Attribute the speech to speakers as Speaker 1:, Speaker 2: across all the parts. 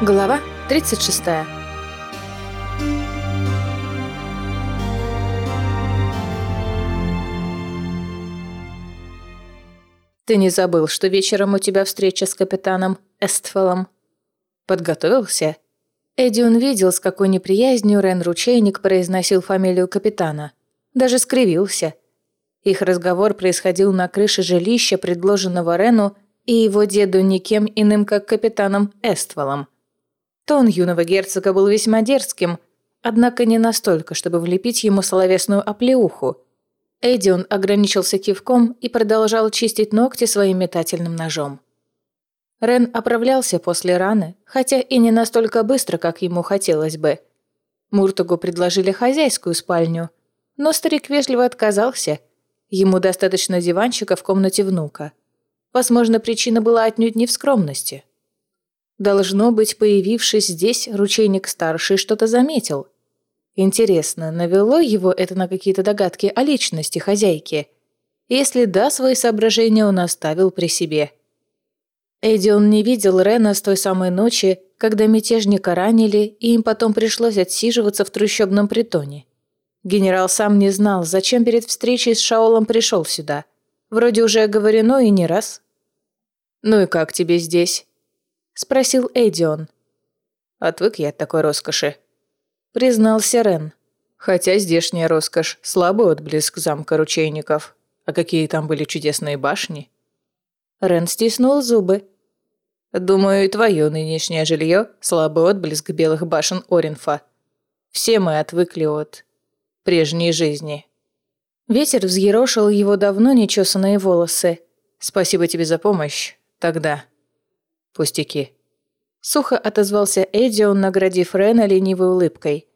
Speaker 1: Глава 36 «Ты не забыл, что вечером у тебя встреча с капитаном Эстфелом?» «Подготовился?» Эдион видел, с какой неприязнью Рен Ручейник произносил фамилию капитана. Даже скривился. Их разговор происходил на крыше жилища, предложенного Рену и его деду никем иным, как капитаном Эстволом. Тон юного герцога был весьма дерзким, однако не настолько, чтобы влепить ему словесную оплеуху. Эдион ограничился кивком и продолжал чистить ногти своим метательным ножом. Рен оправлялся после раны, хотя и не настолько быстро, как ему хотелось бы. Муртугу предложили хозяйскую спальню, но старик вежливо отказался. Ему достаточно диванчика в комнате внука. Возможно, причина была отнюдь не в скромности. Должно быть, появившись здесь, ручейник-старший что-то заметил. Интересно, навело его это на какие-то догадки о личности хозяйки? Если да, свои соображения он оставил при себе. Эдион не видел Рена с той самой ночи, когда мятежника ранили, и им потом пришлось отсиживаться в трущобном притоне. Генерал сам не знал, зачем перед встречей с Шаолом пришел сюда. Вроде уже оговорено и не раз. «Ну и как тебе здесь?» Спросил Эдион. Отвык я от такой роскоши. Признался Рен. Хотя здешняя роскошь – слабый отблеск замка ручейников. А какие там были чудесные башни. Рен стиснул зубы. Думаю, и твое нынешнее жилье – слабый отблеск белых башен Оринфа. Все мы отвыкли от прежней жизни. Ветер взъерошил его давно нечесанные волосы. Спасибо тебе за помощь. Тогда. «Пустяки». Сухо отозвался Эдион, наградив Рена ленивой улыбкой.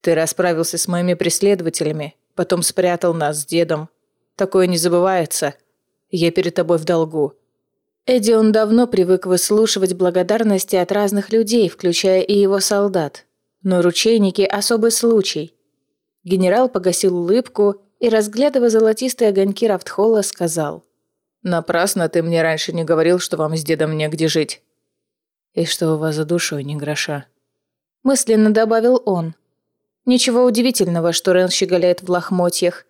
Speaker 1: «Ты расправился с моими преследователями, потом спрятал нас с дедом. Такое не забывается. Я перед тобой в долгу». Эдион давно привык выслушивать благодарности от разных людей, включая и его солдат. Но ручейники – особый случай. Генерал погасил улыбку и, разглядывая золотистые огоньки Рафтхолла, сказал – Напрасно ты мне раньше не говорил, что вам с дедом негде жить. И что у вас за душой не гроша. Мысленно добавил он. Ничего удивительного, что Рен щеголяет в лохмотьях.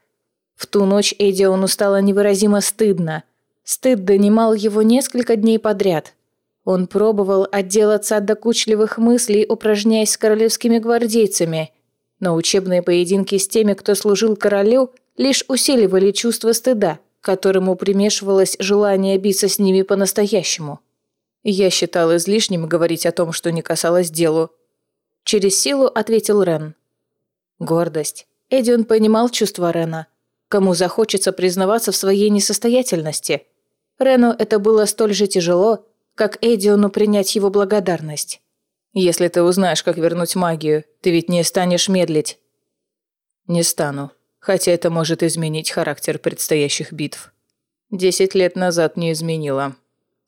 Speaker 1: В ту ночь Эдиону стало невыразимо стыдно. Стыд донимал его несколько дней подряд. Он пробовал отделаться от докучливых мыслей, упражняясь с королевскими гвардейцами. Но учебные поединки с теми, кто служил королю, лишь усиливали чувство стыда – которому примешивалось желание биться с ними по-настоящему. Я считал излишним говорить о том, что не касалось делу. Через силу ответил Рен. Гордость. Эдион понимал чувства Рена. Кому захочется признаваться в своей несостоятельности. Рену это было столь же тяжело, как Эдиону принять его благодарность. «Если ты узнаешь, как вернуть магию, ты ведь не станешь медлить». «Не стану», хотя это может изменить характер предстоящих битв. Десять лет назад не изменило.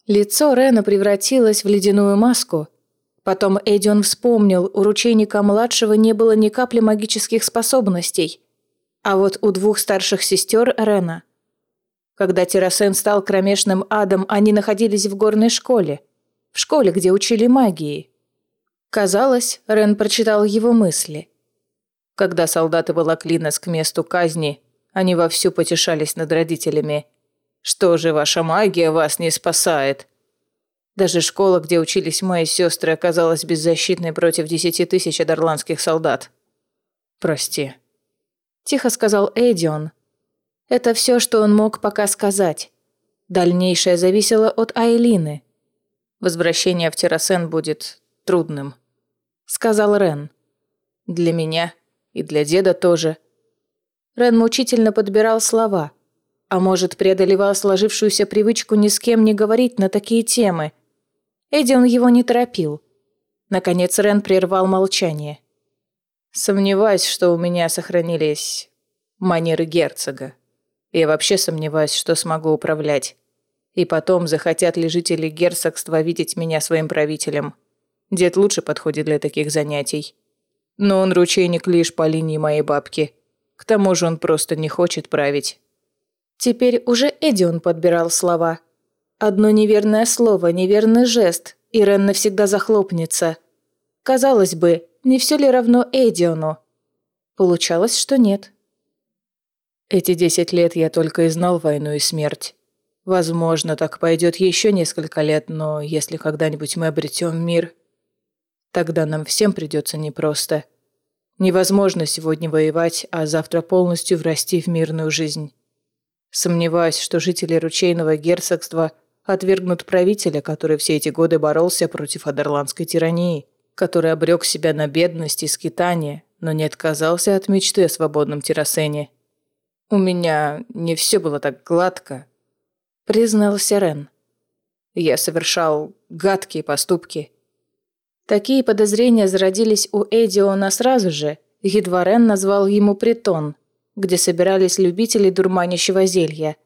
Speaker 1: Лицо Рена превратилось в ледяную маску. Потом Эдион вспомнил, у ручейника-младшего не было ни капли магических способностей. А вот у двух старших сестер Рена. Когда Террасен стал кромешным адом, они находились в горной школе. В школе, где учили магии. Казалось, Рен прочитал его мысли – когда солдаты волокли нас к месту казни, они вовсю потешались над родителями. «Что же ваша магия вас не спасает?» Даже школа, где учились мои сестры, оказалась беззащитной против десяти тысяч адерландских солдат. «Прости», – тихо сказал Эдион. Это все, что он мог пока сказать. Дальнейшее зависело от Айлины. «Возвращение в Террасен будет трудным», – сказал Рен. «Для меня и для деда тоже. Рен мучительно подбирал слова. А может, преодолевал сложившуюся привычку ни с кем не говорить на такие темы. Эдион его не торопил. Наконец Рен прервал молчание. «Сомневаюсь, что у меня сохранились манеры герцога. Я вообще сомневаюсь, что смогу управлять. И потом, захотят ли жители герцогства видеть меня своим правителем. Дед лучше подходит для таких занятий. Но он ручейник лишь по линии моей бабки. К тому же он просто не хочет править. Теперь уже Эдион подбирал слова. Одно неверное слово, неверный жест, и Рен навсегда захлопнется. Казалось бы, не все ли равно Эдиону? Получалось, что нет.
Speaker 2: Эти десять лет я только и знал войну и смерть. Возможно, так пойдет еще несколько лет, но если когда-нибудь мы обретем мир, тогда нам всем придется непросто. Невозможно сегодня воевать, а завтра полностью врасти в мирную жизнь. Сомневаюсь, что жители ручейного герцогства отвергнут правителя, который все эти годы боролся против адерландской тирании, который обрек себя на бедность и скитание, но не отказался от мечты о свободном террасене. У меня не все было так гладко, признался Рен. Я совершал гадкие поступки.
Speaker 1: Такие подозрения зародились у Эдиона сразу же, едва Рен назвал ему притон, где собирались любители дурманящего зелья.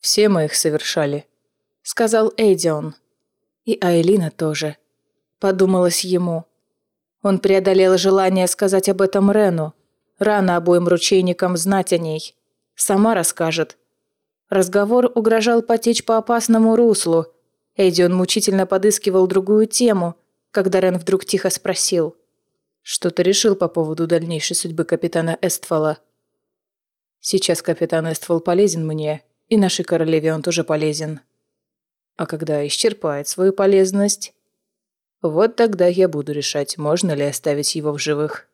Speaker 2: «Все мы их совершали», —
Speaker 1: сказал Эдион. «И Айлина тоже», — подумалось ему. Он преодолел желание сказать об этом Рену. Рано обоим ручейникам знать о ней. Сама расскажет. Разговор угрожал потечь по опасному руслу. Эдион мучительно подыскивал другую тему, когда Рен вдруг тихо спросил.
Speaker 2: «Что ты решил по поводу дальнейшей судьбы капитана Эствола?» «Сейчас капитан Эствол полезен мне, и нашей королеве он тоже полезен. А когда исчерпает свою полезность, вот тогда я буду решать, можно ли оставить его в живых».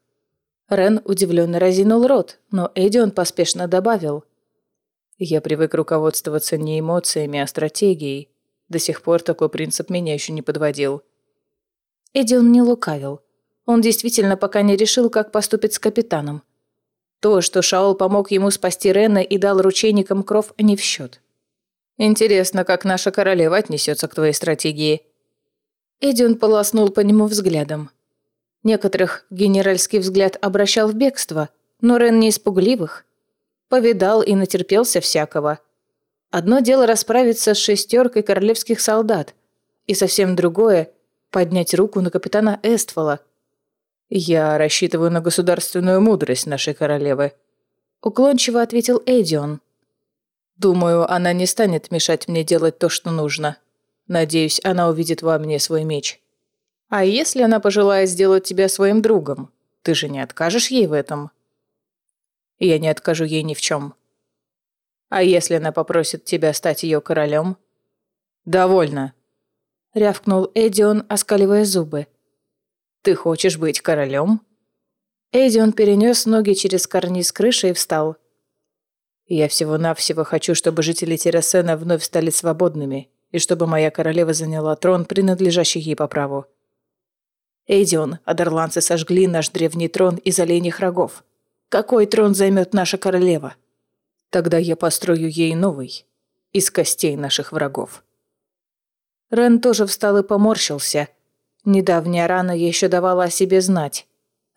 Speaker 1: Рен удивленно разинул рот, но Эдион поспешно добавил.
Speaker 2: «Я привык руководствоваться не эмоциями, а стратегией. До сих пор такой принцип меня еще не подводил».
Speaker 1: Эдион не лукавил. Он действительно пока не решил, как поступить с капитаном. То, что Шаол помог ему спасти Рена и дал ручейникам кров, не в счет.
Speaker 2: «Интересно, как наша королева отнесется к твоей стратегии?»
Speaker 1: Эдион полоснул по нему взглядом. Некоторых генеральский взгляд обращал в бегство, но Рен не испугливых. Повидал и натерпелся всякого. Одно дело расправиться с шестеркой королевских солдат, и совсем другое – поднять руку на капитана Эствола.
Speaker 2: «Я рассчитываю на государственную мудрость нашей королевы», –
Speaker 1: уклончиво ответил Эдион.
Speaker 2: «Думаю, она не станет мешать мне делать то, что нужно. Надеюсь, она увидит во мне свой меч». А если она пожелает сделать тебя своим другом? Ты же не откажешь ей в этом? Я не откажу ей ни в чем. А если она попросит тебя стать ее королем? Довольно. Рявкнул Эдион, оскаливая зубы. Ты хочешь быть королем?
Speaker 1: Эдион перенес ноги через карниз крыши и встал.
Speaker 2: Я всего-навсего хочу, чтобы жители Террасена вновь стали свободными, и чтобы моя королева заняла трон, принадлежащий ей по праву. Эйдион, адерландцы сожгли наш древний трон из оленьих рогов. Какой трон займет наша королева? Тогда я построю ей новый, из костей наших врагов.
Speaker 1: Рен тоже встал и поморщился. Недавняя рана еще давала о себе знать.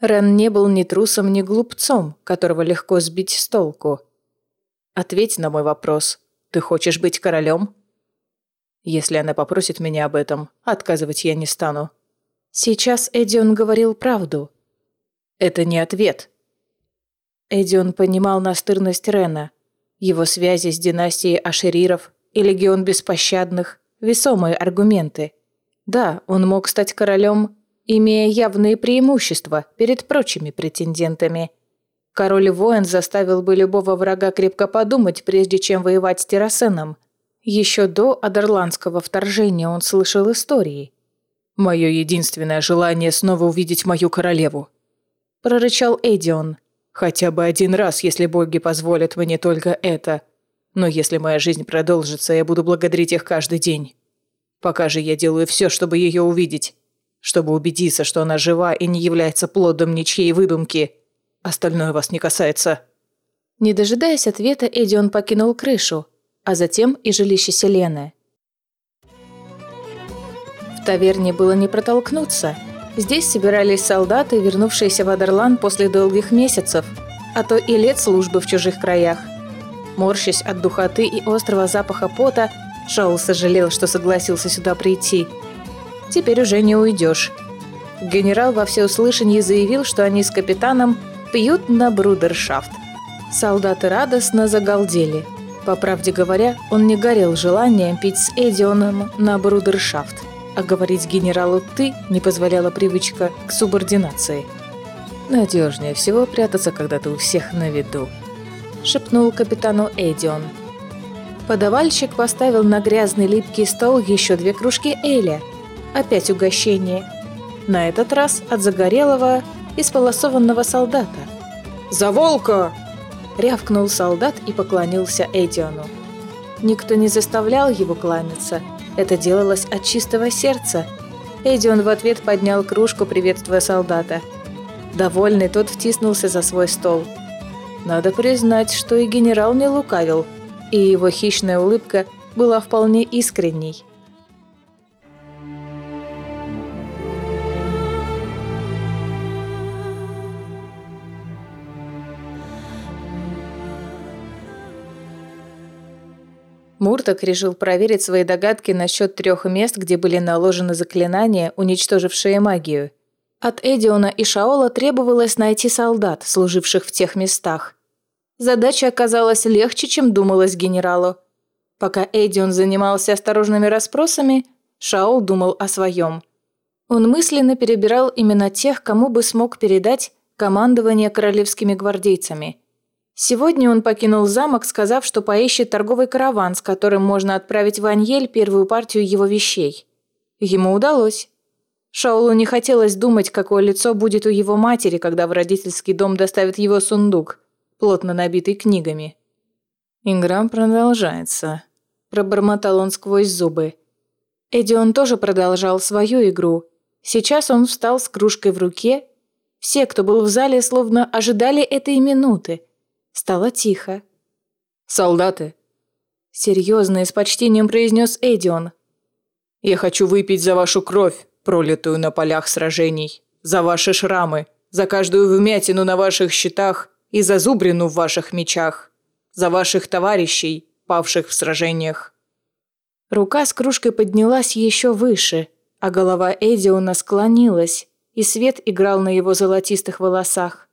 Speaker 1: Рен не был ни трусом, ни глупцом, которого легко сбить с толку.
Speaker 2: «Ответь на мой вопрос. Ты хочешь быть королем?» «Если она попросит меня об этом, отказывать я не стану.
Speaker 1: Сейчас Эдион говорил правду.
Speaker 2: Это не ответ.
Speaker 1: Эдион понимал настырность Рена, его связи с династией Ашериров и Легион Беспощадных – весомые аргументы. Да, он мог стать королем, имея явные преимущества перед прочими претендентами. Король-воин заставил бы любого врага крепко подумать, прежде чем воевать с Террасеном. Еще до Адерландского вторжения он слышал истории –
Speaker 2: «Мое единственное желание снова увидеть мою королеву», – прорычал Эдион. «Хотя бы один раз, если боги позволят мне только это. Но если моя жизнь продолжится, я буду благодарить их каждый день. Пока же я делаю все, чтобы ее увидеть, чтобы убедиться, что она жива и не является плодом ничьей выдумки. Остальное вас не касается».
Speaker 1: Не дожидаясь ответа, Эдион покинул крышу, а затем и жилище Селены. В таверне было не протолкнуться. Здесь собирались солдаты, вернувшиеся в Адерлан после долгих месяцев, а то и лет службы в чужих краях. Морщась от духоты и острого запаха пота, Шаул сожалел, что согласился сюда прийти. Теперь уже не уйдешь. Генерал во всеуслышание заявил, что они с капитаном пьют на брудершафт. Солдаты радостно загалдели. По правде говоря, он не горел желанием пить с Эдионом на брудершафт. а говорить генералу «ты» не позволяла привычка к субординации.
Speaker 2: «Надежнее всего прятаться, когда ты у всех на виду», — шепнул капитану Эдион.
Speaker 1: Подавальщик поставил на грязный липкий стол еще две кружки Эля. Опять угощение. На этот раз от загорелого и сполосованного солдата.
Speaker 3: «За волка!»
Speaker 1: — рявкнул солдат и поклонился Эдиону. Никто не заставлял его кланяться. Это делалось от чистого сердца. Эдион в ответ поднял кружку, приветствуя солдата. Довольный, тот втиснулся за свой стол. Надо признать, что и генерал не лукавил, и его хищная улыбка была вполне искренней. Мурток решил проверить свои догадки насчет трех мест, где были наложены заклинания, уничтожившие магию. От Эдиона и Шаола требовалось найти солдат, служивших в тех местах. Задача оказалась легче, чем думалось генералу. Пока Эдион занимался осторожными расспросами, Шаол думал о своем. Он мысленно перебирал именно тех, кому бы смог передать командование королевскими гвардейцами – Сегодня он покинул замок, сказав, что поищет торговый караван, с которым можно отправить в Аньель первую партию его вещей. Ему удалось. Шаулу не хотелось думать, какое лицо будет у его матери, когда в родительский дом доставят его сундук, плотно набитый книгами.
Speaker 2: «Игра продолжается», – пробормотал он сквозь зубы.
Speaker 1: Эдион тоже продолжал свою игру. Сейчас он встал с кружкой в руке. Все, кто был в зале, словно ожидали этой минуты – Стало тихо.
Speaker 3: «Солдаты!»
Speaker 1: Серьезно и с почтением произнес Эдион.
Speaker 3: «Я хочу выпить за вашу кровь, пролитую на полях сражений, за ваши шрамы, за каждую вмятину на ваших щитах и за зубрину в ваших мечах, за ваших товарищей, павших в сражениях».
Speaker 1: Рука с кружкой поднялась еще выше, а голова Эдиона склонилась, и свет играл на его золотистых волосах.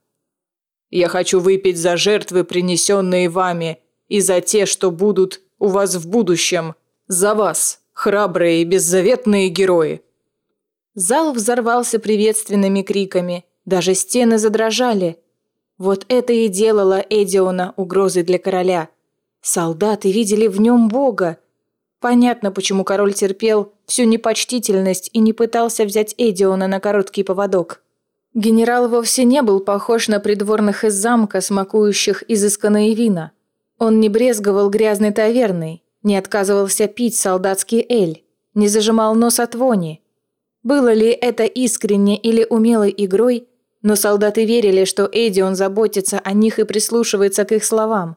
Speaker 3: Я хочу выпить за жертвы, принесенные вами, и за те, что будут у вас в будущем. За вас, храбрые и беззаветные герои!»
Speaker 1: Зал взорвался приветственными криками. Даже стены задрожали. Вот это и делало Эдиона угрозой для короля. Солдаты видели в нем бога. Понятно, почему король терпел всю непочтительность и не пытался взять Эдиона на короткий поводок. Генерал вовсе не был похож на придворных из замка, смакующих изысканные вина. Он не брезговал грязной таверной, не отказывался пить солдатский эль, не зажимал нос от вони. Было ли это искренне или умелой игрой, но солдаты верили, что Эдион заботится о них и прислушивается к их словам.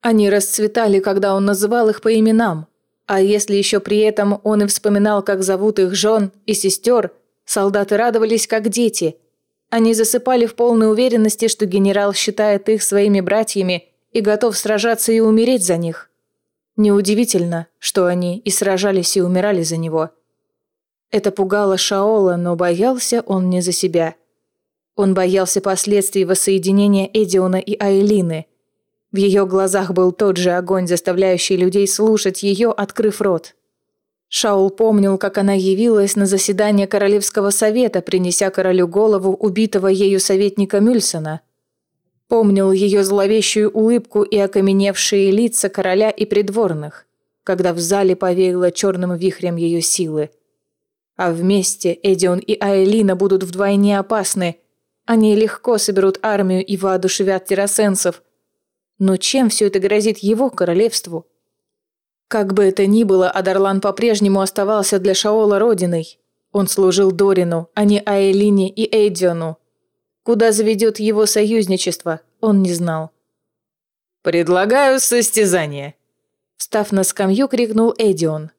Speaker 1: Они расцветали, когда он называл их по именам, а если еще при этом он и вспоминал, как зовут их жен и сестер, солдаты радовались, как дети – они засыпали в полной уверенности, что генерал считает их своими братьями и готов сражаться и умереть за них. Неудивительно, что они и сражались, и умирали за него. Это пугало Шаола, но боялся он не за себя. Он боялся последствий воссоединения Эдиона и Айлины. В ее глазах был тот же огонь, заставляющий людей слушать ее, открыв рот. Шаул помнил, как она явилась на заседание Королевского совета, принеся королю голову убитого ею советника Мюльсона. Помнил ее зловещую улыбку и окаменевшие лица короля и придворных, когда в зале повеяло черным вихрем ее силы. А вместе Эдион и Аэлина будут вдвойне опасны. Они легко соберут армию и воодушевят террасенсов. Но чем все это грозит его королевству? Как бы это ни было, Адарлан по-прежнему оставался для Шаола родиной. Он служил Дорину, а не Аэлине и Эйдиону. Куда заведет его союзничество, он не знал.
Speaker 3: «Предлагаю состязание!»
Speaker 1: Встав на скамью, крикнул Эдион.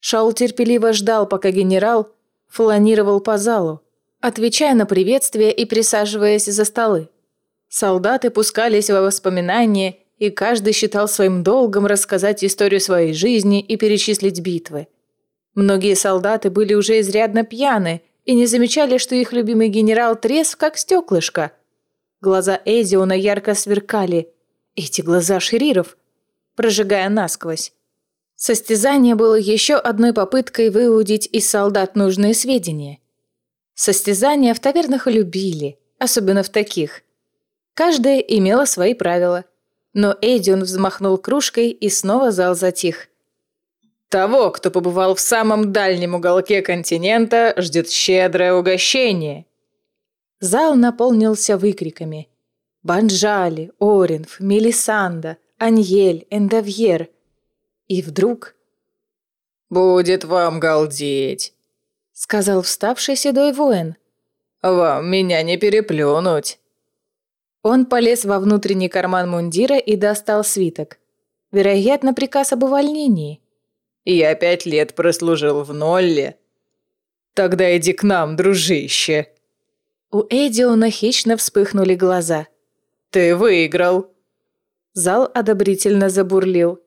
Speaker 1: Шаул терпеливо ждал, пока генерал фланировал по залу, отвечая на приветствие и присаживаясь за столы. Солдаты пускались во воспоминания и каждый считал своим долгом рассказать историю своей жизни и перечислить битвы. Многие солдаты были уже изрядно пьяны и не замечали, что их любимый генерал трезв, как стеклышко. Глаза Эдиона ярко сверкали. Эти глаза шериров, прожигая насквозь. Состязание было еще одной попыткой выудить из солдат нужные сведения. Состязания в тавернах любили, особенно в таких. Каждая имела свои правила. Но Эдион взмахнул кружкой, и снова зал затих.
Speaker 3: Того, кто побывал в самом дальнем уголке континента, ждет щедрое угощение.
Speaker 1: Зал наполнился выкриками. Банжали, Оринф, Мелисанда, Аньель, Эндовьер. И вдруг...
Speaker 3: «Будет вам галдеть», —
Speaker 1: сказал вставший седой воин.
Speaker 3: «Вам меня не переплюнуть».
Speaker 1: Он полез во внутренний карман мундира и достал свиток. Вероятно, приказ об увольнении.
Speaker 3: Я пять лет прослужил в Нолле. Тогда иди к нам, дружище.
Speaker 1: У Эдиона хищно вспыхнули глаза.
Speaker 3: Ты выиграл.
Speaker 1: Зал одобрительно забурлил.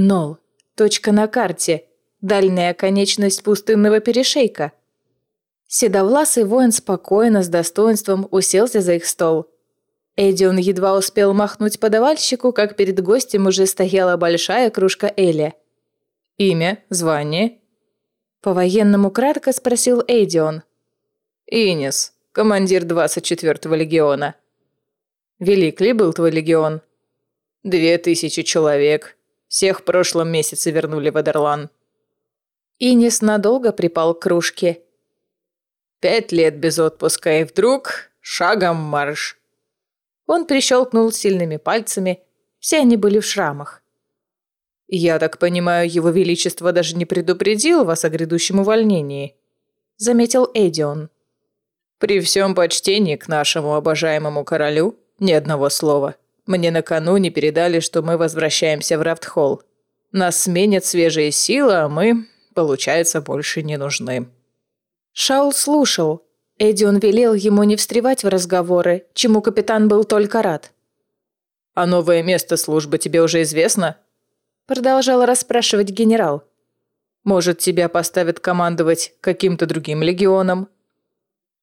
Speaker 1: Нол. Точка на карте. Дальняя конечность пустынного перешейка. Седовласый воин спокойно, с достоинством уселся за их стол. Эдион едва успел махнуть подавальщику, как перед гостем уже стояла большая кружка Эля.
Speaker 3: Имя, звание?»
Speaker 1: По-военному кратко спросил Эйдион.
Speaker 3: «Инес, командир 24-го легиона». «Велик ли был твой легион?» «Две тысячи человек. Всех в прошлом месяце вернули в Адерлан».
Speaker 1: Инес надолго припал к кружке.
Speaker 3: «Пять лет без отпуска, и вдруг шагом марш».
Speaker 1: Он прищелкнул сильными пальцами, все они были в шрамах.
Speaker 3: «Я так понимаю, его величество даже не предупредил вас о грядущем увольнении», — заметил Эдион. «При всем почтении к нашему обожаемому королю ни одного слова. Мне накануне передали, что мы возвращаемся в Рафтхолл. Нас сменят свежие силы, а мы, получается, больше не нужны».
Speaker 1: Шаул слушал. Эдион велел ему не встревать в разговоры, чему капитан был только рад.
Speaker 3: «А новое место службы тебе уже известно?»
Speaker 1: Продолжал расспрашивать генерал.
Speaker 3: «Может, тебя поставят командовать каким-то другим легионом?»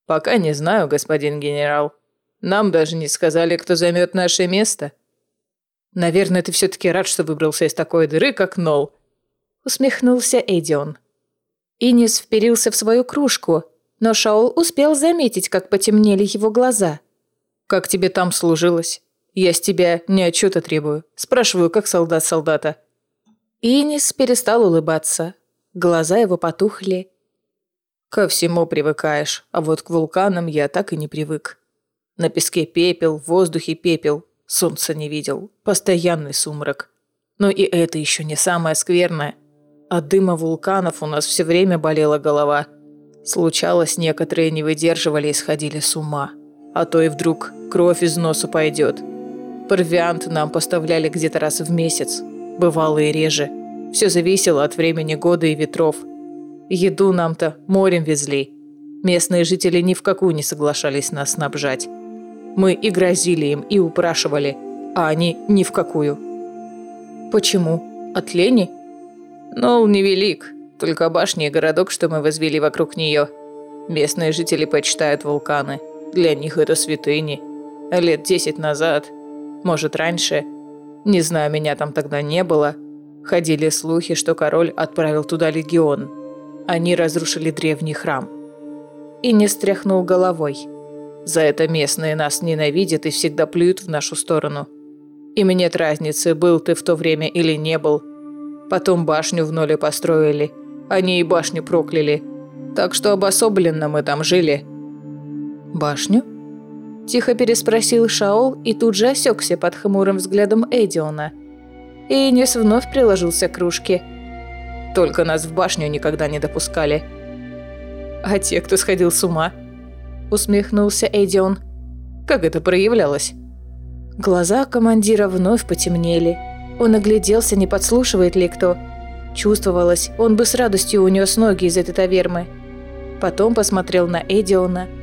Speaker 3: «Пока не знаю, господин генерал. Нам даже не сказали, кто займет наше место». «Наверное, ты все-таки рад, что выбрался из такой дыры, как Нол», — усмехнулся Эдион.
Speaker 1: Инис вперился в свою кружку, но Шаул успел заметить, как потемнели его глаза.
Speaker 3: «Как тебе там служилось? Я с тебя не отчета требую. Спрашиваю, как солдат солдата».
Speaker 1: Инис перестал улыбаться. Глаза его потухли.
Speaker 3: «Ко всему привыкаешь, а вот к вулканам я так и не привык. На песке пепел, в воздухе пепел, солнца не видел, постоянный сумрак. Но и это еще не самое скверное. От дыма вулканов у нас все время болела голова. Случалось, некоторые не выдерживали и сходили с ума. А то и вдруг кровь из носа пойдет. Провиант нам поставляли где-то раз в месяц, бывало и реже. Все зависело от времени года и ветров. Еду нам-то морем везли. Местные жители ни в какую не соглашались нас снабжать. Мы и грозили им, и упрашивали, а они ни в какую.
Speaker 1: Почему?
Speaker 3: От лени? Нол невелик, только башня и городок, что мы возвели вокруг нее. Местные жители почитают вулканы. Для них это святыни. Лет десять назад, может раньше – не знаю, меня там тогда не было. Ходили слухи, что король отправил туда легион. Они разрушили древний храм. И не стряхнул головой. За это местные нас ненавидят и всегда плюют в нашу сторону. Им нет разницы, был ты в то время или не был. Потом башню в ноле построили. Они и башню прокляли. Так что обособленно мы там жили.
Speaker 1: Башню? Тихо переспросил Шаол и тут же осекся под хмурым взглядом Эдиона. Энис вновь приложился к кружке.
Speaker 3: «Только нас в башню никогда не допускали». «А те, кто сходил с ума?» Усмехнулся Эдион. «Как это проявлялось?»
Speaker 1: Глаза командира вновь потемнели. Он огляделся, не подслушивает ли кто. Чувствовалось, он бы с радостью унес ноги из этой тавермы. Потом посмотрел на Эдиона –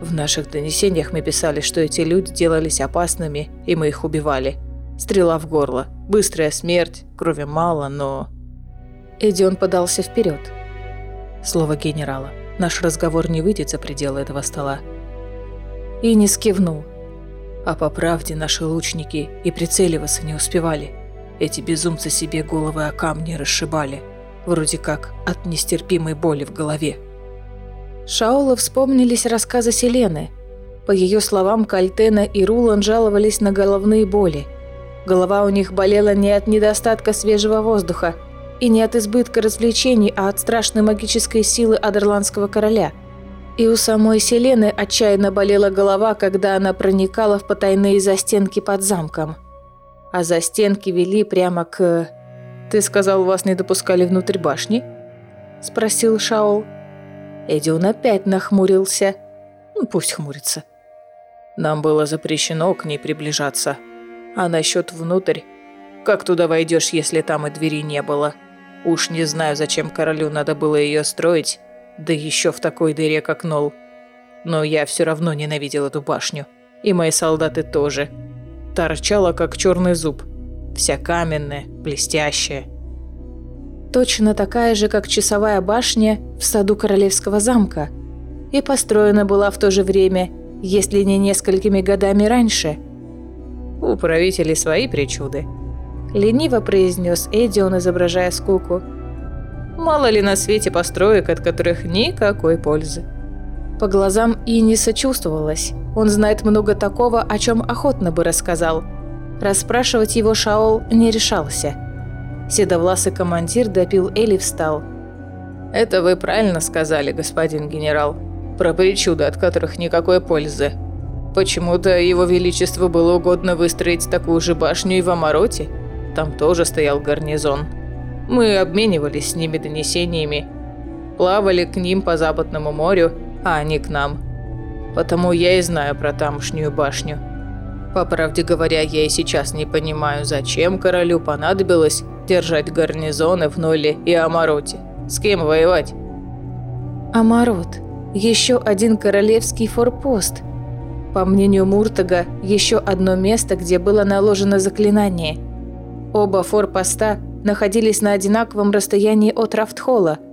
Speaker 3: в наших донесениях мы писали, что эти люди делались опасными, и мы их убивали. Стрела в горло, быстрая смерть, крови мало, но...
Speaker 1: Эдион подался вперед.
Speaker 3: Слово генерала. Наш разговор не выйдет за пределы этого стола.
Speaker 1: И не скивнул.
Speaker 3: А по правде наши лучники и прицеливаться не успевали.
Speaker 2: Эти безумцы себе головы о камни расшибали, вроде как от нестерпимой боли в голове.
Speaker 1: Шаола вспомнились рассказы Селены. По ее словам, Кальтена и Рулан жаловались на головные боли. Голова у них болела не от недостатка свежего воздуха и не от избытка развлечений, а от страшной магической силы Адерландского короля. И у самой Селены отчаянно болела голова, когда она проникала в потайные застенки под замком – а за стенки вели прямо к... «Ты сказал, вас не допускали внутрь башни?» – спросил Шаол. Эдион опять нахмурился. Ну, пусть хмурится.
Speaker 2: «Нам было запрещено к ней приближаться. А насчет внутрь? Как туда войдешь, если там и двери не было? Уж не знаю, зачем королю надо было ее строить, да еще в такой дыре, как Нол. Но я все равно ненавидел эту башню. И мои солдаты тоже торчала, как черный зуб. Вся каменная, блестящая.
Speaker 1: Точно такая же, как часовая башня в саду Королевского замка. И построена была в то же время, если не несколькими годами раньше.
Speaker 2: «У правителей свои причуды», –
Speaker 1: лениво произнес Эдион, изображая скуку.
Speaker 2: «Мало ли на свете построек, от которых никакой пользы».
Speaker 1: По глазам и не сочувствовалось. Он знает много такого, о чем охотно бы рассказал. Расспрашивать его Шаол не решался. Седовласый командир допил Эли встал.
Speaker 2: «Это вы правильно сказали, господин генерал. Про причуды, от которых никакой пользы. Почему-то его величеству было угодно выстроить такую же башню и в Амароте. Там тоже стоял гарнизон. Мы обменивались с ними донесениями. Плавали к ним по Западному морю – а не к нам. Потому я и знаю про тамошнюю башню. По правде говоря, я и сейчас не понимаю, зачем королю понадобилось держать гарнизоны в Ноле и Амароте. С кем воевать?
Speaker 1: Амарот. Еще один королевский форпост. По мнению Муртага, еще одно место, где было наложено заклинание. Оба форпоста находились на одинаковом расстоянии от Рафтхола –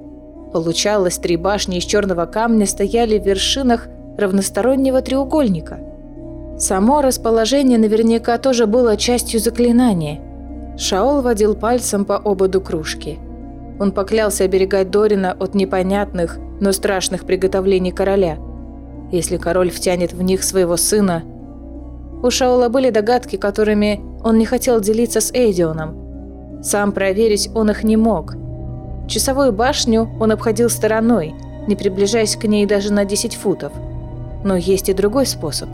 Speaker 1: Получалось, три башни из черного камня стояли в вершинах равностороннего треугольника. Само расположение наверняка тоже было частью заклинания. Шаол водил пальцем по ободу кружки. Он поклялся оберегать Дорина от непонятных, но страшных приготовлений короля. Если король втянет в них своего сына... У Шаола были догадки, которыми он не хотел делиться с Эйдионом. Сам проверить он их не мог – Часовую башню он обходил стороной, не приближаясь к ней даже на 10 футов. Но есть и другой способ.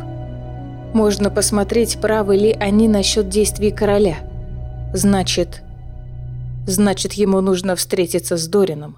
Speaker 1: Можно посмотреть, правы ли они насчет действий короля. Значит... Значит, ему нужно встретиться с Дорином.